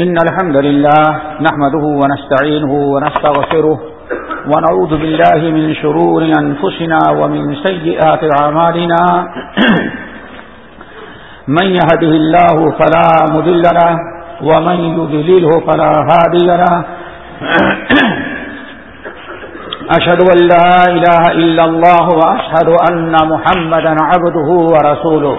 إن الحمد لله نحمده ونستعينه ونستغفره ونعوذ بالله من شرور أنفسنا ومن سيئات عمالنا من يهده الله فلا مذل له ومن يذلله فلا هادي له أشهد أن لا إله إلا الله وأشهد أن محمدا عبده ورسوله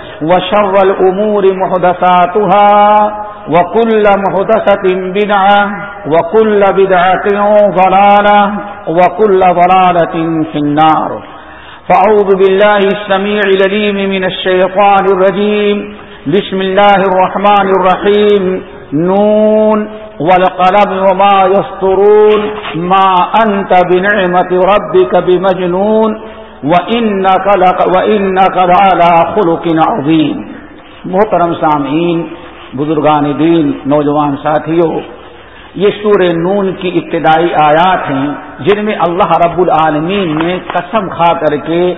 وشر الأمور محدثاتها وكل محدثة بدعة وكل بدعة ضلالة وكل ضلالة في النار. فأعوذ بالله السميع لليم من الشيطان الرجيم. بسم الله الرحمن الرحيم. نون والقلم وما يسطرون. ما أنت بنعمة ربك بمجنون. خلق عظیم محترم سامعین، بزرگان دین، نوجوان ساتھیوں، یہ سور نون کی ابتدائی آیات ہیں جن میں اللہ رب العالمین نے قسم کھا کر کے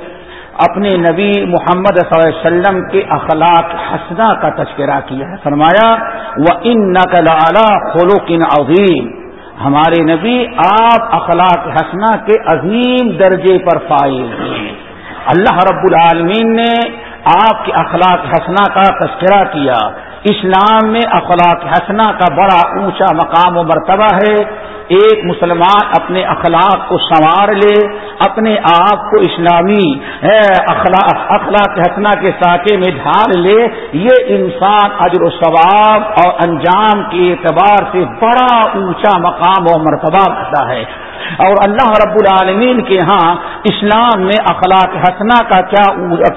اپنے نبی محمد صلی اللہ علیہ وسلم کے اخلاق حسنا کا تذکرہ کیا ہے۔ فرمایا وہ ان نقل اعلیٰ خلوق عظیم ہمارے نبی آپ اخلاق حسنا کے عظیم درجے پر فائل ہیں۔ اللہ رب العالمین نے آپ کے اخلاق حسنا کا تذکرہ کیا۔ اسلام میں اخلاق حسنا کا بڑا اونچا مقام و مرتبہ ہے۔ ایک مسلمان اپنے اخلاق کو سنوار لے، اپنے آپ کو اسلامی اخلاق حسنا کے ساکے میں ڈھال لے۔ یہ انسان اجر و ثواب اور انجام کے اعتبار سے بڑا اونچا مقام و مرتبہ رکھتا ہے۔ اور اللہ رب العالمین کے ہاں اسلام میں اخلاق حسنا کا کیا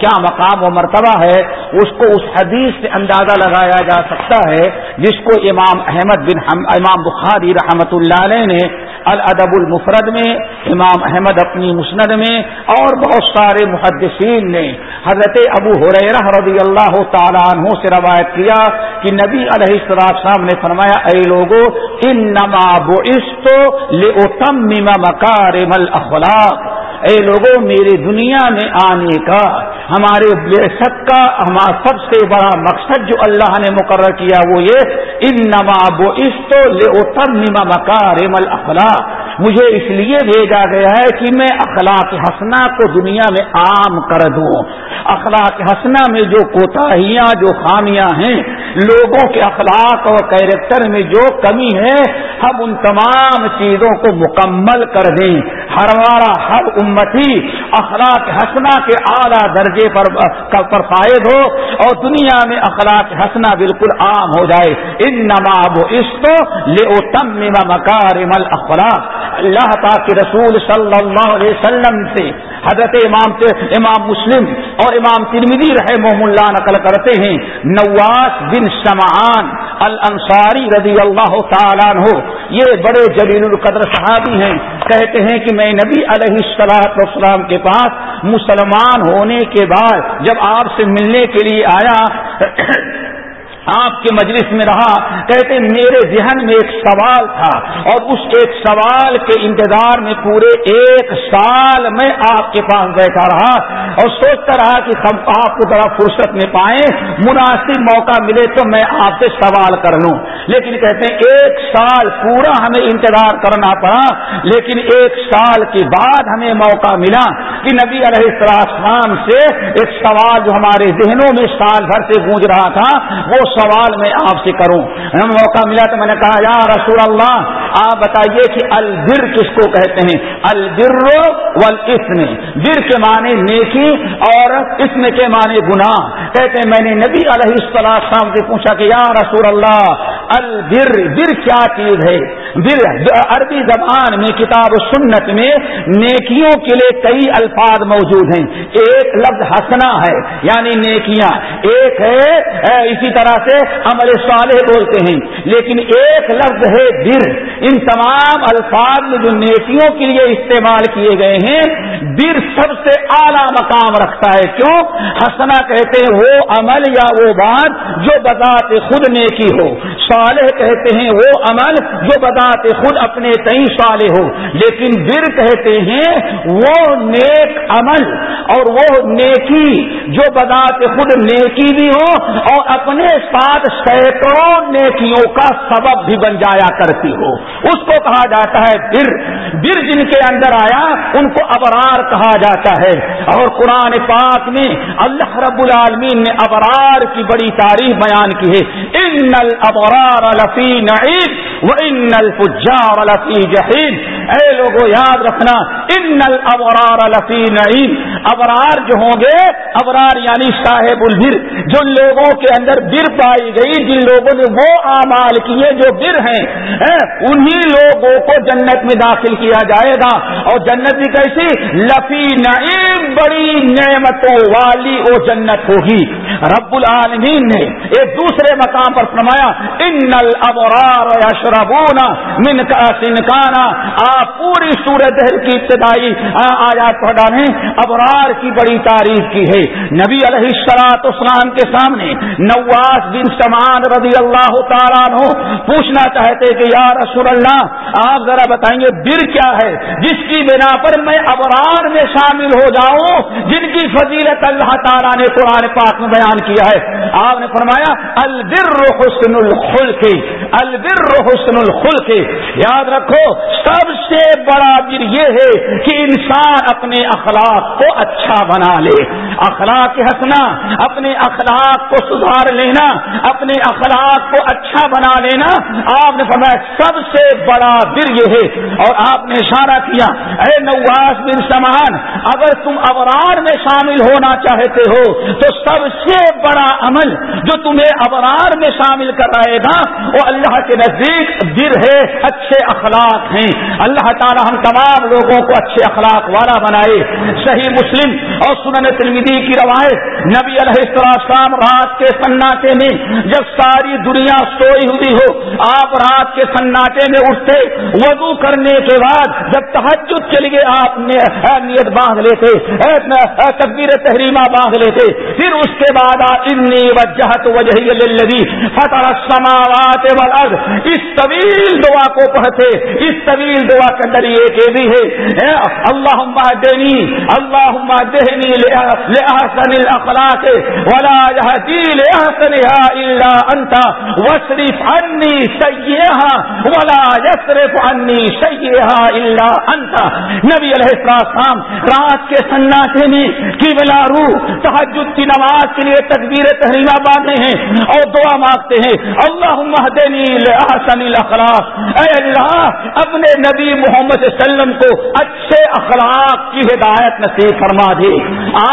کیا مقام و مرتبہ ہے، اس کو اس حدیث سے اندازہ لگایا جا سکتا ہے، جس کو امام احمد بن امام بخاری رحمت اللہ علیہ نے الادب المفرد میں، امام احمد اپنی مسند میں، اور بہت سارے محدثین نے حضرت ابو حریرہ رضی اللہ تعالیٰ عنہ سے روایت کیا کہ نبی علیہ السلام نے فرمایا، اے لوگوں ان نما لے مکارم الاخلاق اے لوگوں میرے دنیا میں آنے کا، ہمارے بے کا، ہمارا سب سے بڑا مقصد جو اللہ نے مقرر کیا وہ یہ ان نواب و استو لے مکارم الاخلاق مجھے اس لیے بھیجا گیا ہے کہ میں اخلاق حسنا کو دنیا میں عام کر دوں۔ اخلاق حسنا میں جو کوتاہیاں، جو خامیاں ہیں، لوگوں کے اخلاق اور کیریکٹر میں جو کمی ہے، ہم ان تمام چیزوں کو مکمل کر دیں۔ ہمارا ہر امتی اخلاق حسنا کے اعلیٰ درجے پر پر فائد ہو اور دنیا میں اخلاق حسنا بالکل عام ہو جائے۔ ان نماب و عشق لے او تم مکارم اخلاق اللہ پاک رسول صلی اللہ علیہ وسلم سے حضرت امام امام مسلم اور امام ترمیدی رہے محمد اللہ نقل کرتے ہیں، نواس بن سمان الانصاری رضی اللہ تعالیٰ ہو یہ بڑے جلیل القدر صحابی ہیں۔ کہتے ہیں کہ میں نبی علیہ السلاط والسلام کے پاس مسلمان ہونے کے بعد جب آپ سے ملنے کے لیے آیا آپ کے مجلس میں رہا، کہتے میرے ذہن میں ایک سوال تھا اور اس ایک سوال کے انتظار میں پورے ایک سال میں آپ کے پاس بیٹھا رہا اور سوچتا رہا کہ ہم آپ کو ذرا فرصت میں پائیں، مناسب موقع ملے تو میں آپ سے سوال کر لوں۔ لیکن کہتے ہیں ایک سال پورا ہمیں انتظار کرنا پڑا، لیکن ایک سال کے بعد ہمیں موقع ملا۔ کہ نبی علیہ السلام سے ایک سوال جو ہمارے ذہنوں میں سال بھر سے گونج رہا تھا، وہ سوال میں آپ سے کروں۔ موقع ملا تو میں نے کہا، یا رسول اللہ، آپ بتائیے کہ البر کس کو کہتے ہیں؟ البر والاسم۔ بر کے معنی نیکی اور اسم کے معنی گناہ۔ کہتے ہیں، میں نے نبی علیہ السلام سے پوچھا کہ، یا رسول اللہ، البر، بر کیا چیز ہے؟ عربی زبان میں، کتاب و سنت میں نیکیوں کے لیے کئی الفاظ موجود ہیں۔ ایک لفظ ہسنا ہے یعنی نیکیاں۔ ایک ہے اسی طرح سے عمل صالح بولتے ہیں۔ لیکن ایک لفظ ہے بر ان تمام الفاظ میں جو نیکیوں کے لیے استعمال کیے گئے ہیں بر سب سے اعلیٰ مقام رکھتا ہے۔ کیوں؟ ہسنا کہتے ہیں وہ عمل یا وہ بات جو بذات خود نیکی ہو۔ صالح کہتے ہیں وہ عمل جو بذات خود اپنے تئی صالح ہو، لیکن بر کہتے ہیں وہ نیک عمل اور وہ نیکی جو بذات خود نیکی بھی ہو اور اپنے ساتھ سینکڑوں نیکیوں کا سبب بھی بن جایا کرتی ہو۔ اس کو کہا جاتا ہے بر بر جن کے اندر آیا، ان کو ابرار کہا جاتا ہے۔ اور قرآن پاک میں اللہ رب العالمین نے ابرار کی بڑی تعریف بیان کی ہے۔ ان الابرار لفی نعیم و ان الفجار لفی جہین اے لوگوں یاد رکھنا، ان الابرار لفی نعیم۔ ابرار جو ہوں گے، ابرار یعنی صاحب البر۔ جو لوگوں کے اندر بر پائی گئی، جن لوگوں نے وہ اعمال کیے جو بر ہیں۔ انہی لوگوں کو جنت میں داخل کیا جائے گا۔ اور جنت بھی کیسی؟ لفی نعیم، بڑی نعمتوں والی وہ جنت ہوگی۔ رب العالمین نے ایک دوسرے مقام پر فرمایا ان الابرار یشربون من سنکانا آپ پوری سورت کی ابتدائی آیات پڑھ ڈالیں ابرار کی بڑی تعریف کی ہے۔ نبی علیہ السلاط اسلام کے سامنے نواز بن سمان رضی اللہ تعالیٰ پوچھنا چاہتے کہ، یا رسول اللہ، آپ ذرا بتائیں گے بر کیا ہے؟ جس کی بنا پر میں ابرار میں شامل ہو جاؤں، جن کی فضیلت اللہ تعالیٰ نے قرآن پاک میں بیان کیا ہے۔ آپ نے فرمایا، البر حسن الخلق، البر حسن الخلق۔ یاد رکھو، سب سے بڑا بر یہ ہے کہ انسان اپنے اخلاق کو اچھا بنا لے۔ اخلاق ہنسنا، اپنے اخلاق کو سدھار لینا، اپنے اخلاق کو اچھا بنا لینا۔ آپ نے فرمایا، سب سے بڑا بر یہ ہے۔ اور آپ نے اشارہ کیا، اے نواز بن سمان اگر تم ابرار میں شامل ہونا چاہتے ہو، تو سب سے بڑا عمل جو تمہیں ابرار میں شامل کر رہے گا، وہ اللہ کے نزدیک بر ہے اچھے اخلاق ہیں۔ اللہ تعالی ہم تمام لوگوں کو اچھے اخلاق والا بنائے۔ صحیح مسلم اور سنن ترمیدی کی روایت، نبی علیہ السلام رات کے سناٹے میں جب ساری دنیا سوئی ہوئی ہو، آپ رات کے سناٹے میں اٹھتے، وضو کرنے کے بعد جب تحجد کے لیے آپ نے نیت باندھ لیتے تقبیر تحریمہ باندھ لیتے۔ پھر اس کے بعد انی وجہت وجہ للذی فتح السماوات والارض اس طویل دعا کو پڑھتے، اس طویل دعا کے اندر ایک یہ بھی ہے اللہ دینی اللہ دہنی لحسن الاخلاق ولا يهدي لأحسنها الا انت واصرف عني سيئها ولا يصرف عني سيئها الا انت نبی علیہ السلام، رات کے سناٹے میں قبلہ رو تحجد کی نماز کے لیے تکبیر تحریمہ باندھے ہیں اور دعا مانگتے ہیں۔ اللہ دینی لحسن الاخلاق۔ اے اللہ، اپنے نبی محمد صلی اللہ علیہ وسلم کو اچھے اخلاق کی ہدایت نصیب فرما دے۔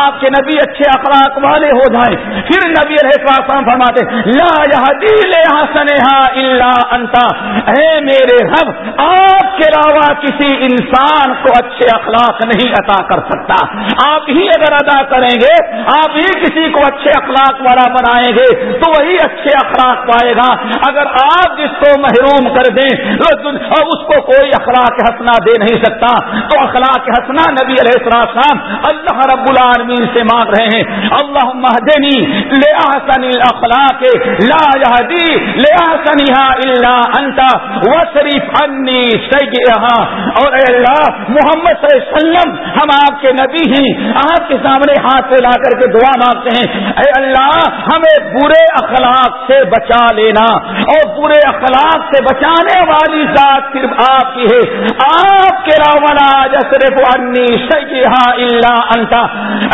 آپ کے نبی اچھے اخلاق والے ہو جائیں۔ پھر نبی السلام فرماتے لا دل اللہ انتا اے میرے رب، آپ کے علاوہ کسی انسان کو اچھے اخلاق نہیں عطا کر سکتا۔ آپ ہی اگر ادا کریں گے، آپ ہی کسی کو اچھے اخلاق والا بنائیں گے تو وہی اچھے اخلاق پائے گا۔ اگر آپ جس کو محروم کر دیں اور اس کو کوئی اخلاق ہنسنا دے نہیں سکتا، تو اخلاق ہنسنا نبی علیہ السلام اللہ رب العالمین سے مانگ رہے ہیں۔ اللہ مہدنی لے آسن اخلاق لا یہدی لے آسنیہ اللہ انتا وصریف انی سیئہا۔ اور اے اللہ، محمد صلی اللہ علیہ وسلم، ہم آپ کے نبی ہی آپ کے سامنے ہاتھ پہ لا کر کے دعا مانگتے ہیں۔ اے اللہ، ہمیں برے اخلاق سے بچا لینا اور برے اخلاق سے بچانے والی ذات صرف آپ کی ہے۔ آپ کے راونا جسرف انی سیئہا اللہ انتا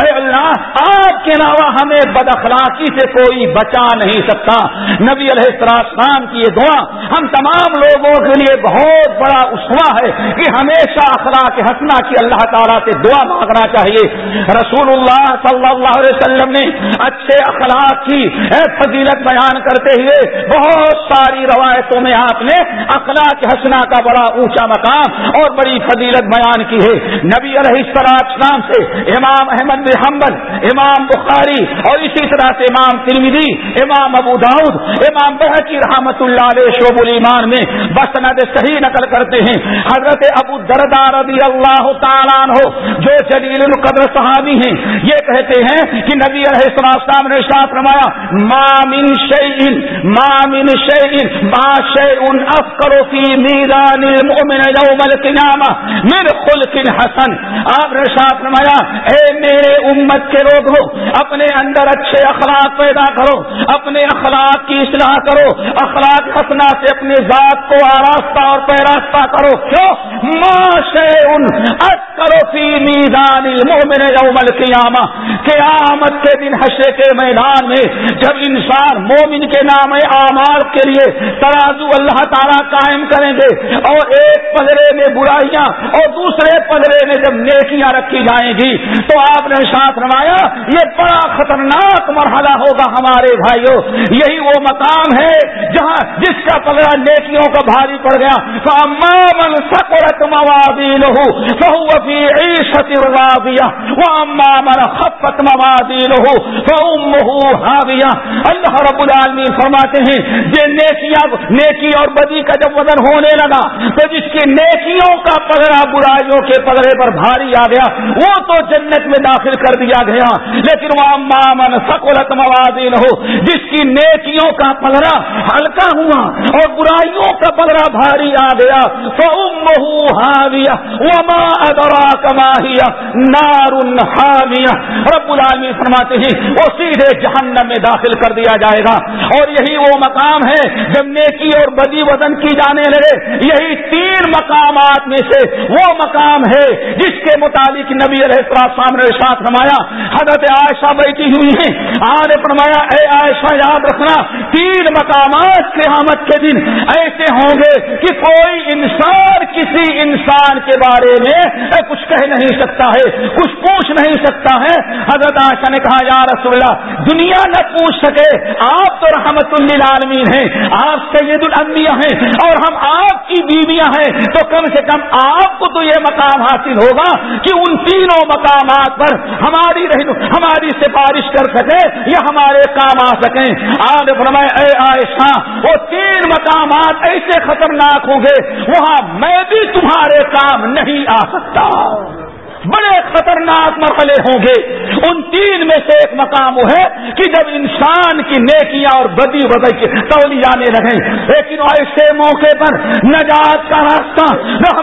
اے اللہ، آپ کے علاوہ ہمیں بد اخلاقی سے کوئی بچا نہیں سکتا۔ نبی علیہ السلام کی یہ دعا ہم تمام لوگوں کے لیے بہت بڑا اسوا ہے کہ ہمیشہ اخلاق ہنسنا کی اللہ تعالیٰ سے دعا مانگنا چاہیے۔ رسول اللہ صلی اللہ علیہ وسلم نے اچھا اچھے اخلاق کی فضیلت بیان کرتے ہوئے بہت ساری روایتوں میں آپ نے اخلاق ہسنا کا بڑا اونچا مقام اور بڑی فضیلت بیان کی ہے۔ نبی علیہ السلام سے امام احمد بن حنبل، امام بخاری اور اسی طرح سے امام ترمیدی امام ابو داؤد، امام بحقی رحمت اللہ علیہ شعب الایمان میں بسند صحیح نقل کرتے ہیں۔ حضرت ابو دردار رضی اللہ تعالیٰ ہو جو جلیل القدر صحابی ہیں، یہ کہتے ہیں کہ نبی علیہ السلام نے ساتھ رمایا مامن شعین مامن شعین ما افکرو فی میران المؤمن یوم من خلق حسن. آپ نے ساتھ رمایا اے میرے امت کے لوگ ہو اپنے اندر اچھے اخلاق پیدا کرو، اپنے اخلاق کی اصلاح کرو، اخلاق حسنا سے اپنے ذات کو آراستہ اور پیراستہ کرو۔ کیوں؟ ما شعین افکرو فی میران المؤمن یوم القیامہ، قیامت کے دن حشر کے میدان میں جب انسان مومن کے نام اعمال کے لیے ترازو اللہ تعالیٰ قائم کریں گے اور ایک پگڑے میں برائیاں اور دوسرے پگڑے میں جب نیکیاں رکھی جائیں گی، تو آپ نے ساتھ روایا، یہ بڑا خطرناک مرحلہ ہوگا ہمارے بھائیوں۔ یہی وہ مقام ہے جہاں جس کا پگڑا نیکیوں کا بھاری پڑ گیا۔ تو امام سکورت موادی لہو بہو ابھی عیشت وہ امام خپت موادی اللہ رب العالمین فرماتے ہیں، یہ نیکیاں، نیکی اور بدی کا جب وزن ہونے لگا، تو جس کی نیکیوں کا پگڑا برائیوں کے پگڑے پر بھاری آ گیا، وہ تو جنت میں داخل کر دیا گیا۔ لیکن وہ مامن سکولت موازین ہو جس کی نیکیوں کا پگڑا ہلکا ہوا اور برائیوں کا پگڑا بھاری آ گیا تو ہاویہ وما ادرا کماہیا نار حاویہ رب العالمین فرماتے ہیں، وہ سیدھے جہنم میں داخل کر دیا جائے گا۔ اور یہی وہ مقام ہے جب نیکی اور بدی وزن کی جانے لگے۔ یہی تین مقامات میں سے وہ مقام ہے جس کے متعلق نبی علیہ السلام نے ساتھ رمایا حضرت عائشہ بیٹھی ہوئی ہیں۔ آنے فرمایا، اے عائشہ، یاد رکھنا تین مقامات قیامت کے دن ایسے ہوں گے کہ کوئی انسان کسی انسان کے بارے میں کچھ کہہ نہیں سکتا ہے، کچھ پوچھ نہیں سکتا ہے۔ حضرت عائشہ نے کہا، یا رسول اللہ، دنیا نہ پوچھ سکے۔ آپ تو رحمت للعالمین ہیں، آپ سید الانبیاء ہیں اور ہم آپ کی بیویاں ہیں۔ تو کم سے کم آپ کو تو یہ مقام حاصل ہوگا کہ ان تینوں مقامات پر ہماری ہماری سفارش کر سکے یا ہمارے کام آ سکیں۔ آج فرمائے اے عائشہ، وہ تین مقامات ایسے خطرناک ہوں گے، وہاں میں بھی تمہارے کام نہیں آ سکتا۔ بڑے خطرناک مرحلے ہوں گے۔ ان تین میں سے ایک مقام وہ ہے کہ جب انسان کی نیکیاں اور بدی بدل کی تولی جانے لگے لیکن ایسے موقع پر نجات کا راستہ رحمت اللہ عالمین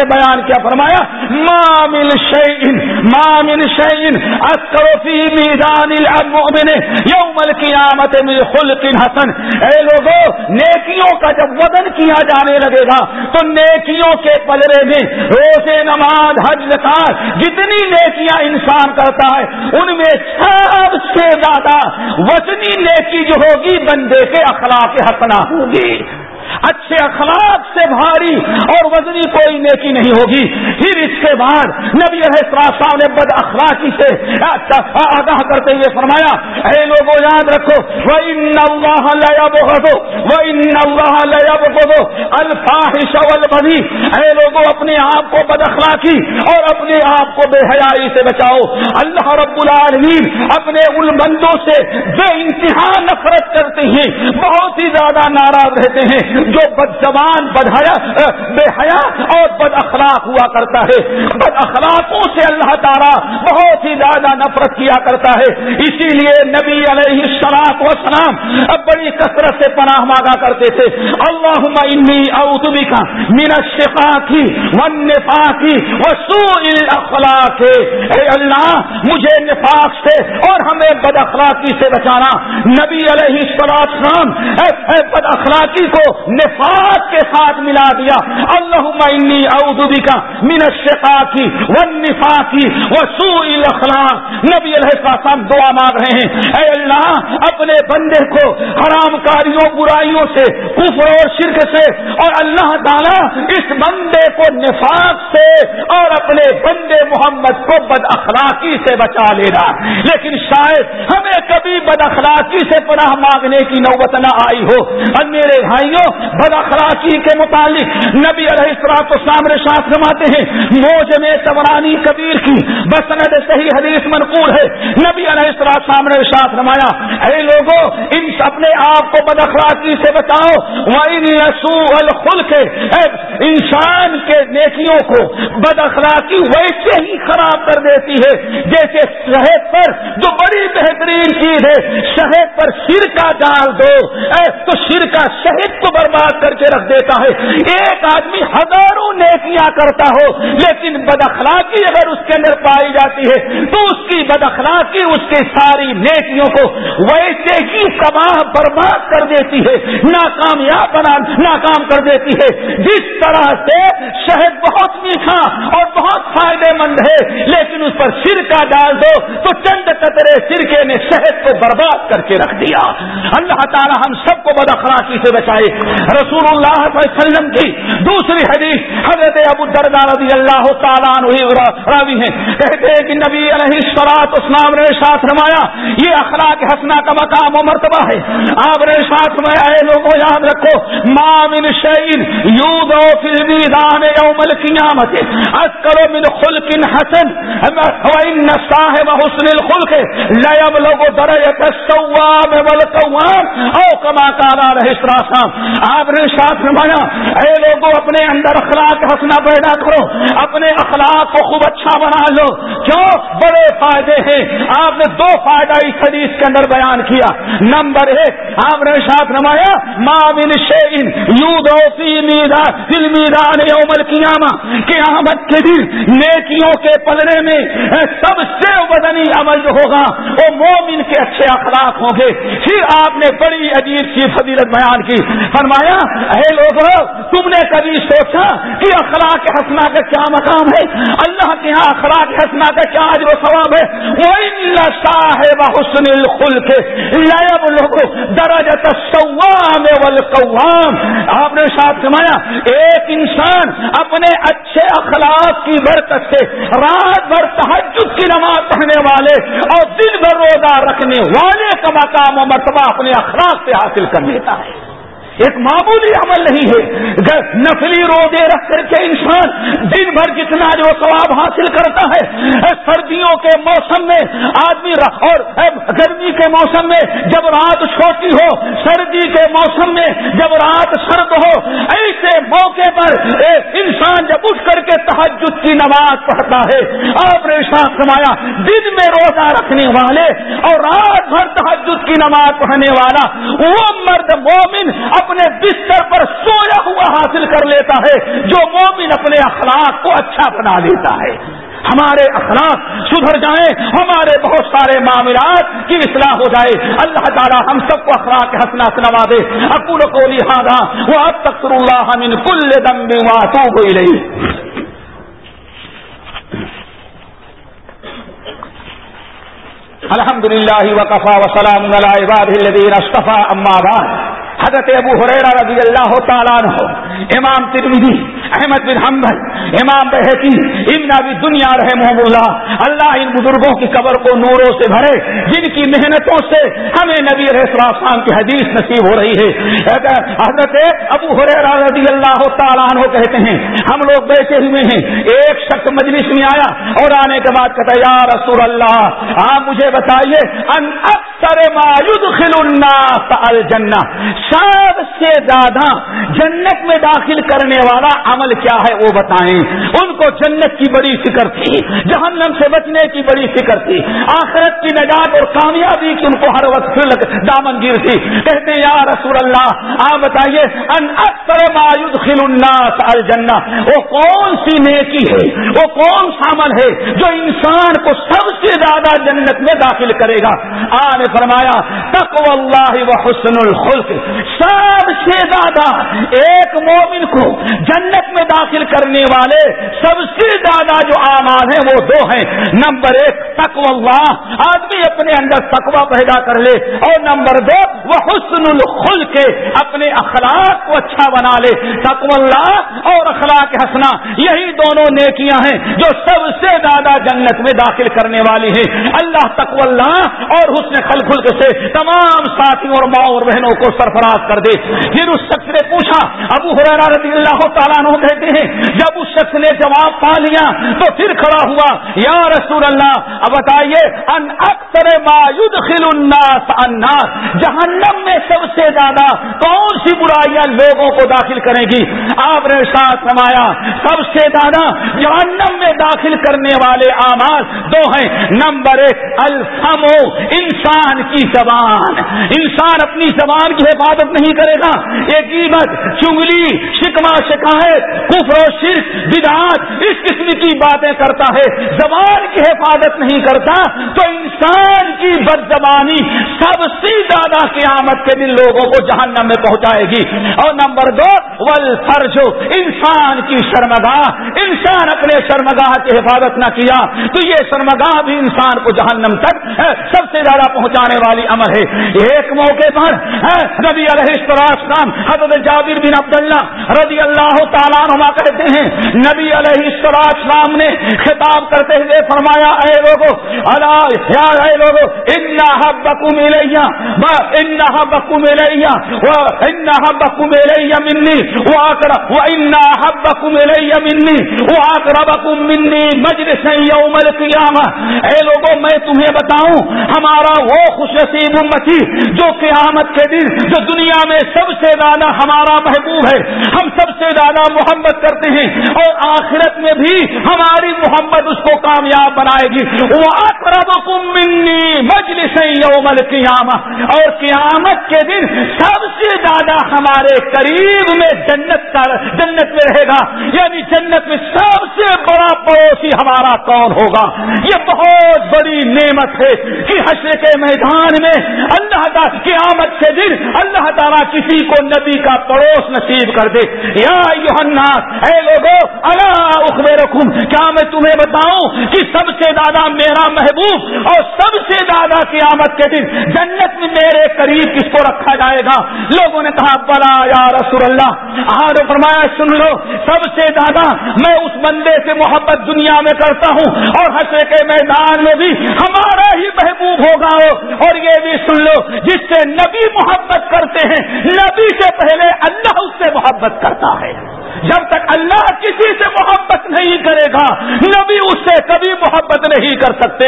نے بیان کیا، فرمایا مامل شعین مامل شعین اکروفی میدان المؤمن یوم القیامت من خلق حسن. اے لوگوں نیکیوں کا جب وزن کیا جانے لگے گا، تو نیکیوں کے پلرے میں روزے نماز، حج جتنی نیکیاں انسان کرتا ہے، ان میں سب سے زیادہ وزنی نیکی جو ہوگی، بندے کے اخلاق حسنا ہوگی۔ اچھے اخلاق سے بھاری اور وزنی کوئی نیکی نہیں ہوگی۔ پھر اس کے بعد نبی صاحب نے بد اخلاقی سے اچھا آگاہ کرتے ہوئے فرمایا، اے لوگوں یاد رکھو وہ ان اللہ دو وہ ان اللہ دو الفاحش والبذی اے لوگوں اپنے آپ کو بد اخلاقی اور اپنے آپ کو بے حیائی سے بچاؤ۔ اللہ رب العالمین اپنے ان بندوں سے بے انتہا نفرت کرتے ہیں، بہت ہی زیادہ ناراض رہتے ہیں۔ جو بد زبان، بد حیا بے حیا اور بد اخلاق ہوا کرتا ہے۔ بد اخلاقوں سے اللہ تعالیٰ بہت ہی زیادہ نفرت کیا کرتا ہے۔ اسی لیے نبی علیہ السلام و سلام بڑی کثرت سے پناہ مانگا کرتے تھے۔ اللہ انی کا میرا شفا کی ون نفا کی وسو اخلاق اے اللہ، مجھے نفاق سے اور ہمیں بد اخلاقی سے بچانا۔ نبی علیہ السلام بد اخلاقی کو نفاق کے ساتھ ملا دیا۔ اللہ انی اعوذ کا من الشقاقی والنفاقی وسوء الاخلاق۔ نبی علیہ السلام دعا مانگ رہے ہیں۔ اے اللہ، اپنے بندے کو حرام کاریوں، برائیوں سے، کفر اور شرک سے اور اللہ تعالیٰ اس بندے کو نفاق سے اور اپنے بندے محمد کو بد اخلاقی سے بچا لینا لیکن شاید ہمیں کبھی بد اخلاقی سے پناہ مانگنے کی نوبت نہ آئی ہو۔ اور میرے بھائیوں بد اخلاقی کے متعلق نبی علیہ السلاط کو سامنے شاخ ہیں، موج میں تبرانی کبیر کی، بسند صحیح حدیث منقور ہے۔ نبی علیہ السلاط سامنے شاخ رمایا اے لوگوں ان اپنے آپ کو بد اخلاقی سے بچاؤ۔ الخل کے انسان کے نیکیوں کو بد اخلاقی ویسے ہی خراب کر دیتی ہے۔ جیسے شہد پر جو بڑی بہترین چیز ہے، شہد پر سر کا ڈال دو۔ تو سر کا شہد کو برباد برباد کر کے رکھ دیتا ہے۔ ایک آدمی ہزاروں نیکیاں کرتا ہو، لیکن بد اخلاقی اگر اس کے اندر پائی جاتی ہے، تو اس کی بد اخلاقی اس کی ساری نیکیوں کو ویسے ہی تباہ برباد کر دیتی ہے۔ ناکامیاب بنا، ناکام کر دیتی ہے۔ جس طرح سے شہد بہت میٹھا اور بہت فائدے مند ہے، لیکن اس پر سر کا ڈال دو، تو چند قطرے سرکے نے شہد کو برباد کر کے رکھ دیا۔ اللہ تعالی ہم سب کو بد اخلاقی سے بچائے۔ رسول اللہ صلی اللہ علیہ وسلم کی دوسری حدیث حضرت ابو دردا رضی اللہ تعالیٰ راوی ہیں کہتے ہیں کہ نبی علیہ سرات اسلام نے ساتھ رمایا یہ اخلاق حسنا کا مقام و مرتبہ ہے۔ آپ نے ساتھ میں اے لوگوں، یاد رکھو مامن شعین یو دو فلمی دان یوم القیامت۔ من خلق حسن وان صاحب حسن الخلق لا يبلغ درجه او كما قال عليه آپ نے ساتھ فرمایا، اے لوگوں اپنے اندر اخلاق حسنا پیدا کرو. اپنے اخلاق کو خوب اچھا بنا لو. کیوں بڑے فائدے ہیں، آپ نے دو فائدہ اس حدیث کے اندر بیان کیا. نمبر ایک، آپ نے ساتھ فرمایا، ما من شيء يودع في ميزان في قیامت کے دن نیکیوں کے پلڑے میں سب سے بدنی عمل جو ہوگا، وہ مومن کے اچھے اخلاق ہوں گے۔ پھر آپ نے بڑی عجیب سی فضیلت بیان کی۔ فرمایا، اے لوگ تم نے کبھی سوچا کہ اخلاق ہنسنا کا کیا مقام ہے؟ اللہ کے یہاں اخلاق ہنسنا کا کیا جو ثواب ہے؟ وہ صاحب حسن الخل کے لائب لوگ درجت سوام والقوام۔ آپ نے ساتھ سمایا ایک انسان اپنے اچھے اخلاق کی برکت سے رات بھر تحجد کی نماز پڑھنے والے اور دن بھر روزہ رکھنے والے کا مقام و مرتبہ اپنے اخلاق سے حاصل کر لیتا ہے۔ ایک معمولی عمل نہیں ہے۔ نفلی روزے رکھ کر کے انسان دن بھر جتنا جو ثواب حاصل کرتا ہے، سردیوں کے موسم میں آدمی اور گرمی کے موسم میں جب رات چھوٹی ہو، سردی کے موسم میں جب رات سرد ہو، ایسے موقع پر انسان کے تحجد کی نماز پڑھتا ہے۔ آپ نے شاخ سمایا دن میں روزہ رکھنے والے اور رات بھر تحجد کی نماز پڑھنے والا، وہ مرد مومن اپنے بستر پر سویا ہوا حاصل کر لیتا ہے، جو مومن اپنے اخلاق کو اچھا بنا لیتا ہے۔ ہمارے اخلاق سدھر جائیں، ہمارے بہت سارے معاملات کی اصلاح ہو جائے۔ اللہ تعالیٰ ہم سب کو اخلاق ہنسنا سنوا دے۔ اکول کو لہٰذا وہ اب تک اللہ من کل دم میں ہوئی رہی الحمد للہ وقفا وسلام الدین اصطفیٰ، اما بعد۔ حضرت ابو حریرہ رضی اللہ تعالیٰ عنہ، امام ترمیدی احمد بن حمد امام بحقی ابن ابھی دنیا رہے محمد اللہ اللہ ان بزرگوں کی قبر کو نوروں سے بھرے، جن کی محنتوں سے ہمیں نبی السلام کی حدیث نصیب ہو رہی ہے۔ حضرت ابو رضی اللہ تعالیٰ عنہ کہتے ہیں، ہم لوگ بیٹھے ہوئے ہیں، ایک شخص مجلس میں آیا اور آنے کے بعد کہتا یا رسول اللہ، آپ مجھے بتائیے، ان اکثر مایود الناس الجنہ۔ سب سے زیادہ جنت میں داخل کرنے والا عمل کیا ہے وہ بتائیں۔ ان کو جنت کی بڑی فکر تھی، جہنم سے بچنے کی بڑی فکر تھی۔ آخرت کی نجات اور کامیابی کی ان کو ہر وقت دامن گیر تھی۔ کہتے یا رسول اللہ، آپ بتائیے، ان اکثر مایوز خل الناس الجنہ۔ وہ کون سی نیکی ہے؟ وہ کون سا عمل ہے جو انسان کو سب سے زیادہ جنت میں داخل کرے گا؟ آنے فرمایا تقو اللہ و حسن الخلق سب سے زیادہ ایک مومن کو جنت میں داخل کرنے والے سب سے زیادہ جو آمان ہیں وہ دو ہیں۔ نمبر ایک تقو اللہ آدمی اپنے اندر تقوی پیدا کر لے۔ اور نمبر دو وہ حسن الخل کے اپنے اخلاق کو اچھا بنا لے تقو اللہ اور اخلاق ہنسنا یہی دونوں نیکیاں ہیں جو سب سے زیادہ جنت میں داخل کرنے والی ہیں۔ اللہ تقو اللہ اور حسن خل خلق سے تمام ساتھیوں اور ماں اور بہنوں کو سرفراز کر دے۔ پھر اس شخص نے پوچھا، ابو حرا رضی اللہ تعالیٰ عنہ کہتے ہیں، جب اس شخص نے جواب پا لیا تو پھر کھڑا ہوا، یا رسول اللہ، اب بتائیے، ان اکثر مایود خل الناس الناس جہنم میں سب سے زیادہ کون سی برائیاں لوگوں کو داخل کریں گی؟ آپ نے ساتھ سمایا سب سے زیادہ جہنم میں داخل کرنے والے آماد دو ہیں۔ نمبر ایک الفمو انسان کی زبان۔ انسان اپنی زبان کی حفاظت نہیں کرے گا۔ یہ قیمت چنگلی شکما شکایت، کفر و شرک، بدعات، اس قسم کی باتیں کرتا ہے۔ زبان کی حفاظت نہیں کرتا تو انسان انسان کی بد زبانی سب سے زیادہ قیامت کے دن لوگوں کو جہنم میں پہنچائے گی۔ اور نمبر دو ول انسان کی شرمگاہ۔ انسان اپنے شرمگاہ کی حفاظت نہ کیا۔ تو یہ شرمگاہ بھی انسان کو جہنم تک سب سے زیادہ پہنچانے والی عمل ہے۔ ایک موقع پر نبی علیہ السلام، حضرت جابر بن عبداللہ رضی اللہ تعالیٰ نما کہتے ہیں، نبی علیہ السلام نے خطاب کرتے ہوئے فرمایا، اے لوگو یا اے لوگو انہا بکم الیہ انہا بکم الیہ انہا بکم الیہ منی وہ آکر وہ وانہا بکم الیہ منی واقربکم منی مجلس یوم القیامہ اے لوگو میں تمہیں بتاؤں، ہمارا وہ خوش نصیب امتی جو قیامت کے دن، جو دنیا میں سب سے زیادہ ہمارا محبوب ہے، ہم سب سے زیادہ محبت کرتے ہیں، اور آخرت میں بھی ہماری محبت اس کو کامیاب بنائے گی۔ وہ آکر اقرب منی مجلس یوم القیامت اور قیامت کے دن سب سے زیادہ ہمارے قریب میں جنت کا جنت میں رہے گا۔ یعنی جنت میں سب سے بڑا پڑوسی ہمارا کون ہوگا؟ یہ بہت بڑی نعمت ہے کہ حشر کے میدان میں اللہ تعالی قیامت کے دن اللہ تعالیٰ کسی کو نبی کا پڑوس نصیب کر دے۔ یا اے لوگو اللہ اخبر کیا میں تمہیں بتاؤں کہ سب سے زیادہ میرا محبوب اور سب سے زیادہ قیامت کے دن جنت میں میرے قریب کس کو رکھا جائے گا؟ لوگوں نے کہا، بلا یا رسول اللہ۔ آر فرمایا، سن لو، سب سے زیادہ میں اس بندے سے محبت دنیا میں کرتا ہوں اور ہنسے کے میدان میں بھی ہمارا ہی محبوب ہوگا۔ اور یہ بھی سن لو، جس سے نبی محبت کرتے ہیں، نبی سے پہلے اللہ اس سے محبت کرتا ہے۔ جب تک اللہ کسی سے محبت نہیں کرے گا، نبی اس سے کبھی محبت نہیں کر سکتے۔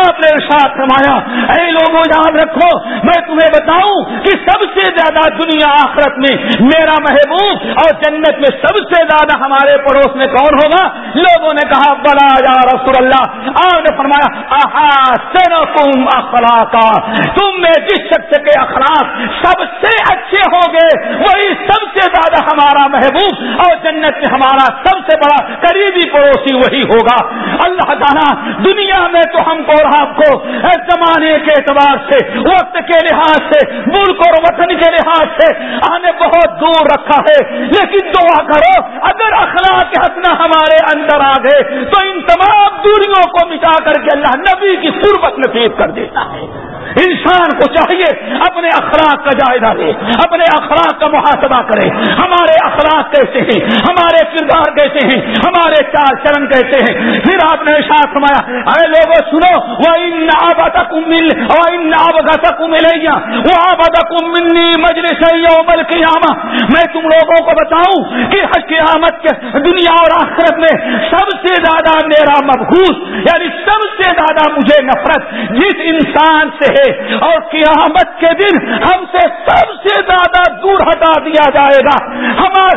آپ نے ساتھ فرمایا، اے لوگوں، یاد رکھو، میں تمہیں بتاؤں کہ سب سے زیادہ دنیا آخرت میں میرا محبوب اور جنت میں سب سے زیادہ ہمارے پڑوس میں کون ہوگا؟ لوگوں نے کہا، بلا یا رسول اللہ۔ آپ نے فرمایا آہا سرکم اخلاقا۔ تم میں جس شخص کے اخلاق سب سے اچھے ہوں گے، وہی سب سے زیادہ ہمارا محبوب اور جنت میں ہمارا سب سے بڑا قریبی پڑوسی وہی ہوگا۔ اللہ تعالیٰ، دنیا میں تو ہم کو اور آپ کو زمانے کے اعتبار سے، وقت کے لحاظ سے، ملک اور وطن کے لحاظ سے آنے بہت دور رکھا ہے۔ لیکن دعا کرو، اگر اخلاق ہنسنا ہمارے اندر آ گئے، تو ان تمام دوریوں کو مٹا کر کے اللہ نبی کی قربت نصیب کر دیتا ہے۔ انسان کو چاہیے اپنے اخلاق کا جائزہ لے اپنے اخلاق محاسبہ کرے۔ ہمارے اخلاق کیسے ہیں؟ ہمارے کردار کیسے ہیں؟ ہمارے چار چرن کیسے ہیں؟ پھر آپ نے ساتھ سمایا ارے لوگوں سنو وہ ان آباد مل وہ ان آباد ملے وہ آباد ملنی مجلس عمل قیامہ میں تم لوگوں کو بتاؤں کہ حج قیامت کے دنیا اور آخرت میں سب سے زیادہ میرا مبہوس یعنی سب سے زیادہ مجھے نفرت جس انسان سے ہے۔ اور قیامت کے دن ہم سے سب سے زیادہ دور ہٹا دیا جائے گا۔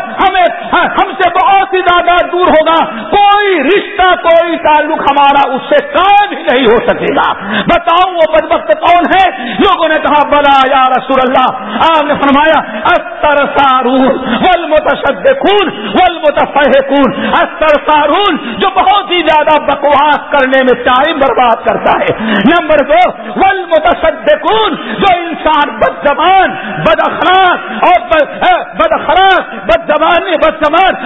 ہمیں ہم سے بہت ہی زیادہ دور ہوگا۔ کوئی رشتہ، کوئی تعلق ہمارا اس سے کام ہی نہیں ہو سکے گا۔ بتاؤ وہ بدبخت کون ہے؟ لوگوں نے کہا، بلا یا رسول اللہ۔ آپ نے فرمایا استر سارون ول متشد خون ول خون استر سارون جو بہت ہی زیادہ بکواس کرنے میں ٹائم برباد کرتا ہے۔ نمبر دو ول متصدقون جو انسان بد زبان بد اخلاق اور بد اخلاق بد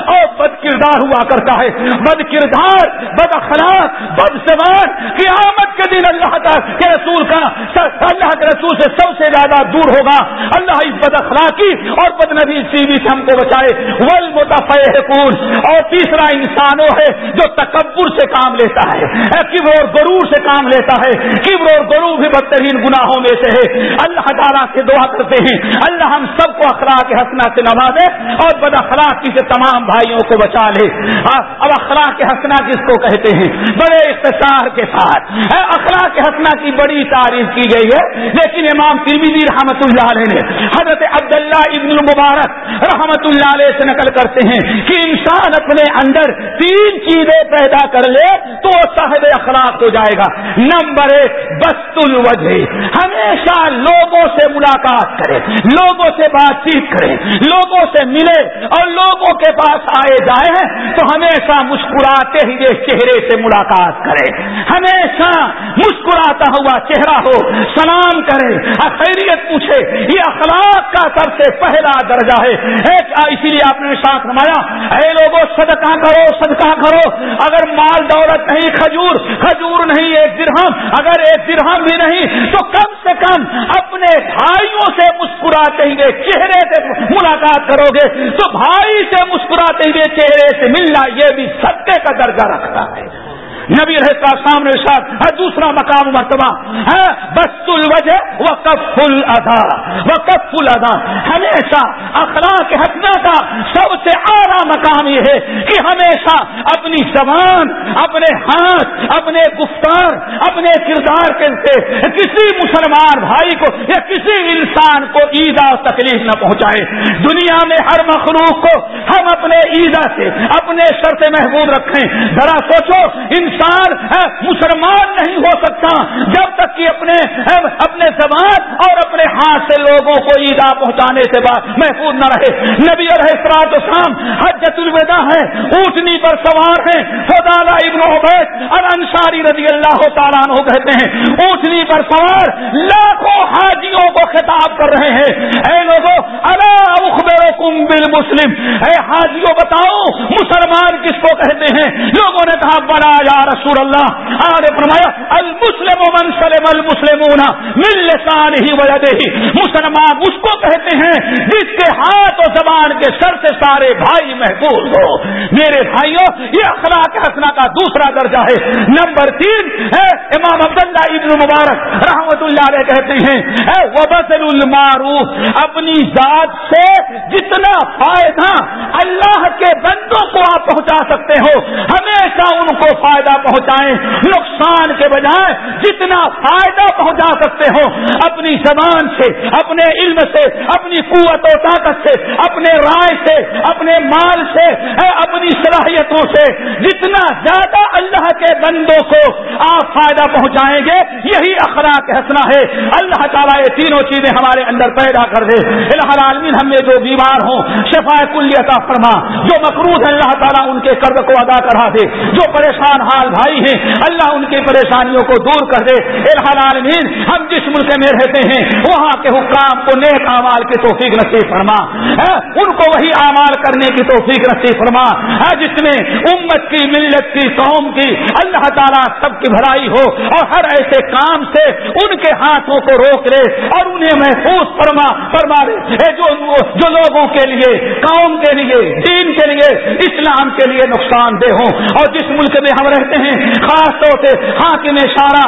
اور بد کردار ہوا کرتا ہے۔ بد کردار، بد اخلاق، بد زبان قیامت کے دن اللہ کے رسول کا اللہ کے رسول سے سب سے زیادہ دور ہوگا۔ اللہ اس بد اخلاقی اور بد نبی سی بھی سے ہم کو بچائے۔ ول متفقون اور تیسرا انسانوں ہے جو تکبر سے کام لیتا ہے۔ کبر اور غرور سے کام لیتا ہے۔ کبر اور غرور بھی بدترین گناہوں میں سے ہے۔ اللہ تعالیٰ سے دعا کرتے ہیں۔ اللہ ہم سب کو اخلاق حسنا سے نوازے اور بد اخلاقی سے تمام بھائیوں کو بچا لے ہاں، اب اخلاق حسنا کس کو کہتے ہیں؟ بڑے اختصار کے ساتھ۔ اخلاق حسنا کی بڑی تعریف کی گئی ہے۔ لیکن امام ترمیدی رحمت اللہ علیہ نے حضرت عبداللہ ابن المبارک رحمت اللہ علیہ سے نقل کرتے ہیں کہ انسان اپنے اندر تین چیزیں پیدا کر لے تو صاحب اخلاق ہو جائے گا۔ نمبر ایک بست الوجہ۔ ہمیشہ لوگوں سے ملاقات کرے لوگوں سے بات چیت کرے لوگوں سے ملے اور لوگوں کے پاس آئے جائے تو ہمیشہ مسکراتے ہی چہرے سے ملاقات کرے ہمیشہ مسکراتا ہوا چہرہ ہو، سلام کرے خیریت پوچھے، یہ اخلاق کا سب سے پہلا درجہ ہے۔ اسی لیے آپ نے ساتھ نمایا اے لوگوں صدقہ کرو صدقہ کرو۔ اگر مال دولت نہیں، کھجور کھجور نہیں، ایک درہم، اگر ایک درہم بھی نہیں، تو کم سے کم اپنے بھائیوں سے مسکراتے ہوئے چہرے سے ملاقات کرو گے۔ تو بھائی سے مسکراتے ہوئے چہرے سے ملنا یہ بھی ستے کا درجہ رکھتا ہے۔ نبی رہتا سامنے ساتھ دوسرا مقام مرتبہ، ہے بس الوجہ وہ کف ادا وہ کف ادا ہمیشہ اخلاق ہٹنا کا سب سے اعلیٰ مقام یہ ہے کہ ہمیشہ اپنی زبان، اپنے ہاتھ، اپنے گفتار، اپنے کردار کے کسی مسلمان بھائی کو یا کسی انسان کو عیدا تکلیف نہ پہنچائے۔ دنیا میں ہر مخلوق کو ہم اپنے عیدا سے، اپنے سر سے محبوب رکھیں۔ ذرا سوچو ان انسان مسلمان نہیں ہو سکتا۔ جب تک کہ اپنے اپنے زبان اور اپنے ہاتھ سے لوگوں کو عیدا پہنچانے سے محفوظ نہ رہے۔ نبی الحسرات شام حجت الوداع ہے اونٹنی پر سوار ہے فدالا ابن عبید انصاری رضی اللہ تعالیٰ عنہ کہتے ہیں، اونٹنی پر سوار لاکھوں حاجیوں کو خطاب کر رہے ہیں۔ اے لوگوں اللہ اخبرکم بالمسلم۔ اے حاجیوں، بتاؤ، مسلمان کس کو کہتے ہیں؟ لوگوں نے کہا بڑا یا رسول اللہ آنے فرمایا، المسلم من سلم المسلمون من لسان ہی وجہ ہی مسلمان اس کو کہتے ہیں جس کے ہاتھ و زبان کے سر سے سارے بھائی محفوظ ہو۔ میرے بھائیوں، یہ اخلاق حسنا کا دوسرا درجہ ہے۔ نمبر تین ہے، امام عبداللہ ابن مبارک رحمت اللہ علیہ کہتے ہیں وبسل المعروف، اپنی ذات سے جتنا فائدہ اللہ کے بندوں کو آپ پہنچا سکتے ہو، ہمیشہ ان کو فائدہ پہنچائیں، نقصان کے بجائے جتنا فائدہ پہنچا سکتے ہو، اپنی زبان سے، اپنے علم سے، اپنی قوت و طاقت سے، اپنے رائے سے، اپنے مال سے اپنی صلاحیتوں سے، جتنا زیادہ اللہ کے بندوں کو آپ فائدہ پہنچائیں گے، یہی اخلاق ہنسنا ہے۔ اللہ تعالیٰ یہ تینوں چیزیں ہمارے اندر پیدا کر دے۔ الحال عالمین، ہم میں جو بیمار ہوں شفا کلیتا فرما۔ جو مقروض ہے اللہ تعالیٰ ان کے قرض کو ادا کرا دے۔ جو پریشان حال بھائی ہیں، اللہ ان کی پریشانیوں کو دور کر دے۔ العالمین ہم جس ملک میں رہتے ہیں، وہاں کے حکام کو نیک اعمال کی توفیق نصیب فرما۔ ان کو وہی اعمال کرنے کی توفیق نصیب فرما۔ جس میں امت کی، ملت کی، قوم کی، اللہ تعالیٰ سب کی بھلائی ہو اور ہر ایسے کام سے ان کے ہاتھوں کو روک لے اور انہیں محفوظ فرما فرما لے جو جو لوگوں کے لیے، قوم کے لیے، دین کے لیے، اسلام کے لیے نقصان دہ ہوں اور جس ملک میں ہم رہتے کہتے ہیں، خاص طور سے حاکم شارہ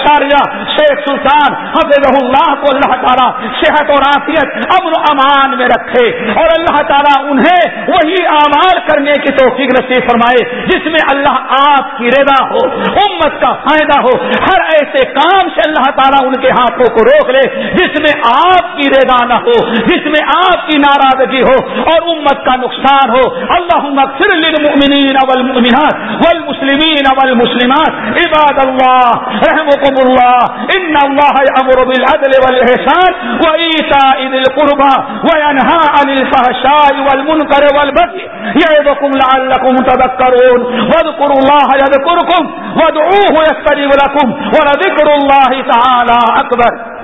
شاریہ شیخ سلطان حفظ اللہ کو اللہ تعالیٰ صحت اور عافیت، امن و امان میں رکھے اور اللہ تعالیٰ انہیں وہی اعمال کرنے کی توفیق نصیب فرمائے جس میں اللہ آپ کی رضا ہو، امت کا فائدہ ہو، ہر ایسے کام سے اللہ تعالیٰ ان کے ہاتھوں کو روک لے جس میں آپ کی رضا نہ ہو، جس میں آپ کی ناراضگی ہو اور امت کا نقصان ہو۔ اللہ مغفر للمؤمنین والمؤمنات والمسلمین والمسلمات. عباد اللہ رحمكم اللہ ان اللہ امر بالعدل والاحسان وایتاء ذی القربى وینهى عن الفحشاء والمنکر والبغي یعظکم لعلکم تذکرون واذکروا اللہ یذکرکم وادعوه يستجب لكم ولذکر اللہ تعالی اکبر